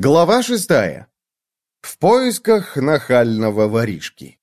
Глава шестая. В поисках нахального воришки.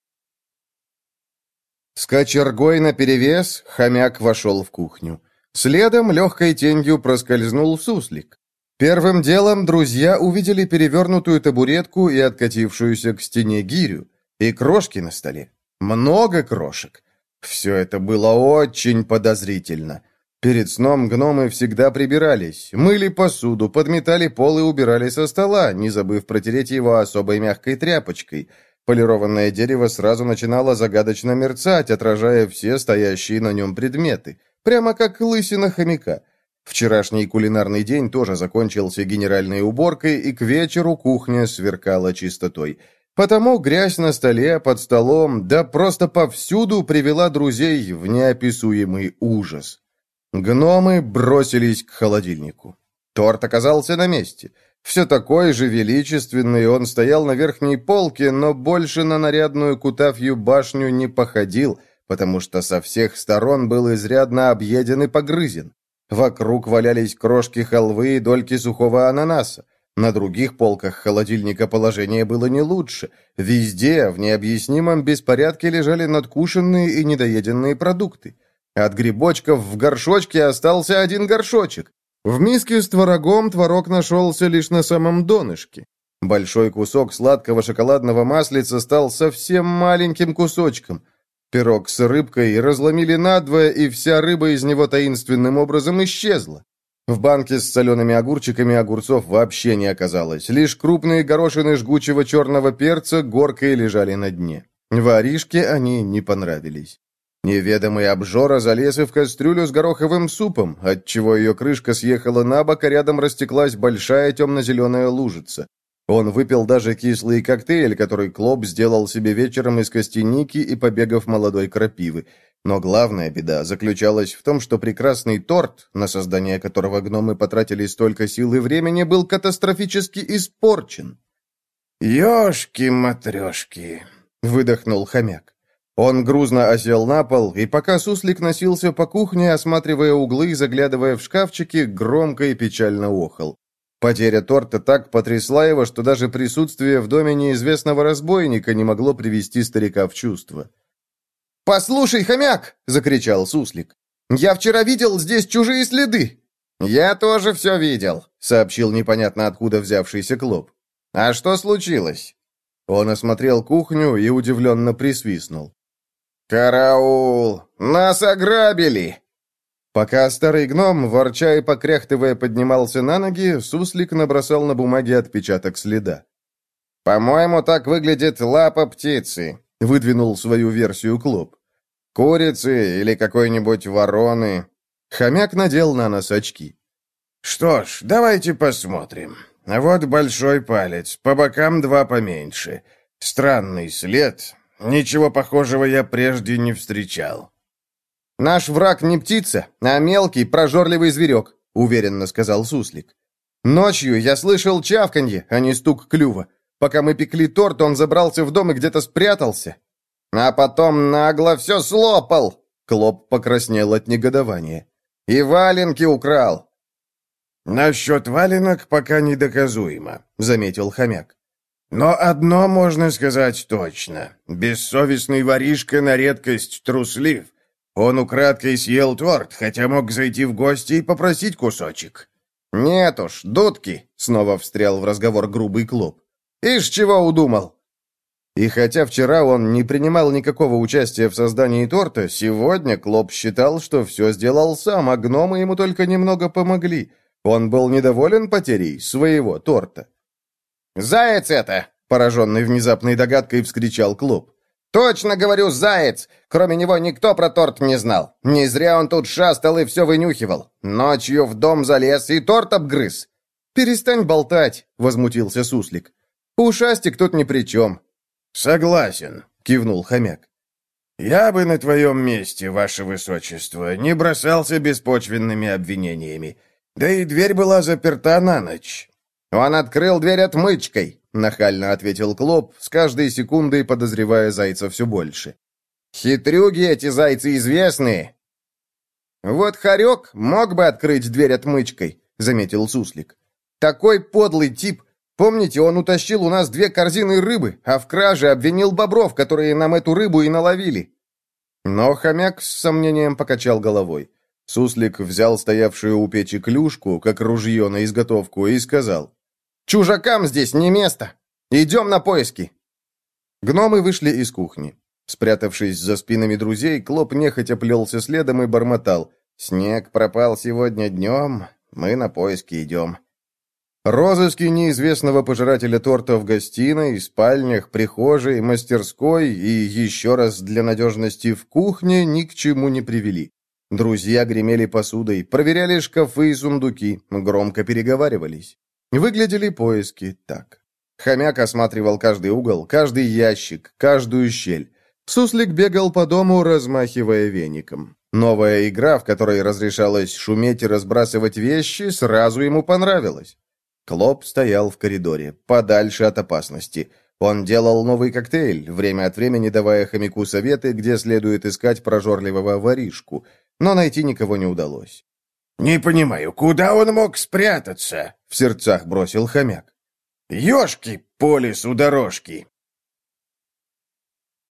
С кочергой наперевес хомяк вошел в кухню. Следом легкой тенью проскользнул суслик. Первым делом друзья увидели перевернутую табуретку и откатившуюся к стене гирю. И крошки на столе. Много крошек. Все это было очень подозрительно. Перед сном гномы всегда прибирались, мыли посуду, подметали пол и убирали со стола, не забыв протереть его особой мягкой тряпочкой. Полированное дерево сразу начинало загадочно мерцать, отражая все стоящие на нем предметы, прямо как лысина хомяка. Вчерашний кулинарный день тоже закончился генеральной уборкой, и к вечеру кухня сверкала чистотой. Потому грязь на столе, под столом, да просто повсюду привела друзей в неописуемый ужас. Гномы бросились к холодильнику. Торт оказался на месте. Все такой же величественный, он стоял на верхней полке, но больше на нарядную кутафью башню не походил, потому что со всех сторон был изрядно объеден и погрызен. Вокруг валялись крошки халвы и дольки сухого ананаса. На других полках холодильника положение было не лучше. Везде, в необъяснимом беспорядке, лежали надкушенные и недоеденные продукты. От грибочков в горшочке остался один горшочек. В миске с творогом творог нашелся лишь на самом донышке. Большой кусок сладкого шоколадного маслица стал совсем маленьким кусочком. Пирог с рыбкой разломили надвое, и вся рыба из него таинственным образом исчезла. В банке с солеными огурчиками огурцов вообще не оказалось. Лишь крупные горошины жгучего черного перца горкой лежали на дне. Воришке они не понравились. Неведомый обжора залез и в кастрюлю с гороховым супом, отчего ее крышка съехала на бок, а рядом растеклась большая темно-зеленая лужица. Он выпил даже кислый коктейль, который Клоп сделал себе вечером из костяники и побегов молодой крапивы. Но главная беда заключалась в том, что прекрасный торт, на создание которого гномы потратили столько сил и времени, был катастрофически испорчен. «Ешки-матрешки!» — выдохнул хомяк. Он грузно осел на пол, и пока суслик носился по кухне, осматривая углы и заглядывая в шкафчики, громко и печально охал. Потеря торта так потрясла его, что даже присутствие в доме неизвестного разбойника не могло привести старика в чувство. «Послушай, хомяк!» — закричал суслик. «Я вчера видел здесь чужие следы!» «Я тоже все видел», — сообщил непонятно откуда взявшийся Клоп. «А что случилось?» Он осмотрел кухню и удивленно присвистнул. «Караул! Нас ограбили!» Пока старый гном, ворча и покряхтывая, поднимался на ноги, суслик набросал на бумаге отпечаток следа. «По-моему, так выглядит лапа птицы», — выдвинул свою версию Клоп. «Курицы или какой-нибудь вороны». Хомяк надел на нос очки. «Что ж, давайте посмотрим. Вот большой палец, по бокам два поменьше. Странный след, Ничего похожего я прежде не встречал. «Наш враг не птица, а мелкий, прожорливый зверек», — уверенно сказал Суслик. «Ночью я слышал чавканье, а не стук клюва. Пока мы пекли торт, он забрался в дом и где-то спрятался. А потом нагло все слопал!» Клоп покраснел от негодования. «И валенки украл!» «Насчет валенок пока недоказуемо», — заметил хомяк. Но одно можно сказать точно. Бессовестный воришка на редкость труслив. Он украдкой съел торт, хотя мог зайти в гости и попросить кусочек. «Нет уж, дудки!» — снова встрял в разговор грубый клуб. «Ишь, чего удумал?» И хотя вчера он не принимал никакого участия в создании торта, сегодня Клоп считал, что все сделал сам, а гномы ему только немного помогли. Он был недоволен потерей своего торта. «Заяц это!» — пораженный внезапной догадкой вскричал клуб. «Точно говорю, заяц! Кроме него никто про торт не знал. Не зря он тут шастал и все вынюхивал. Ночью в дом залез и торт обгрыз». «Перестань болтать!» — возмутился Суслик. «Ушастик тут ни при чем». «Согласен», — кивнул хомяк. «Я бы на твоем месте, ваше высочество, не бросался беспочвенными обвинениями. Да и дверь была заперта на ночь. «Он открыл дверь отмычкой», — нахально ответил Клоп, с каждой секундой подозревая зайца все больше. «Хитрюги эти зайцы известные». «Вот Харек мог бы открыть дверь отмычкой», — заметил Суслик. «Такой подлый тип. Помните, он утащил у нас две корзины рыбы, а в краже обвинил бобров, которые нам эту рыбу и наловили». Но хомяк с сомнением покачал головой. Суслик взял стоявшую у печи клюшку, как ружье на изготовку, и сказал, «Чужакам здесь не место! Идем на поиски!» Гномы вышли из кухни. Спрятавшись за спинами друзей, Клоп нехотя плелся следом и бормотал. «Снег пропал сегодня днем, мы на поиски идем». Розыски неизвестного пожирателя торта в гостиной, спальнях, прихожей, мастерской и еще раз для надежности в кухне ни к чему не привели. Друзья гремели посудой, проверяли шкафы и сундуки, громко переговаривались. Выглядели поиски так. Хомяк осматривал каждый угол, каждый ящик, каждую щель. Суслик бегал по дому, размахивая веником. Новая игра, в которой разрешалось шуметь и разбрасывать вещи, сразу ему понравилась. Клоп стоял в коридоре, подальше от опасности. Он делал новый коктейль, время от времени давая хомяку советы, где следует искать прожорливого воришку – но найти никого не удалось. «Не понимаю, куда он мог спрятаться?» — в сердцах бросил хомяк. «Ешки по лесу дорожки!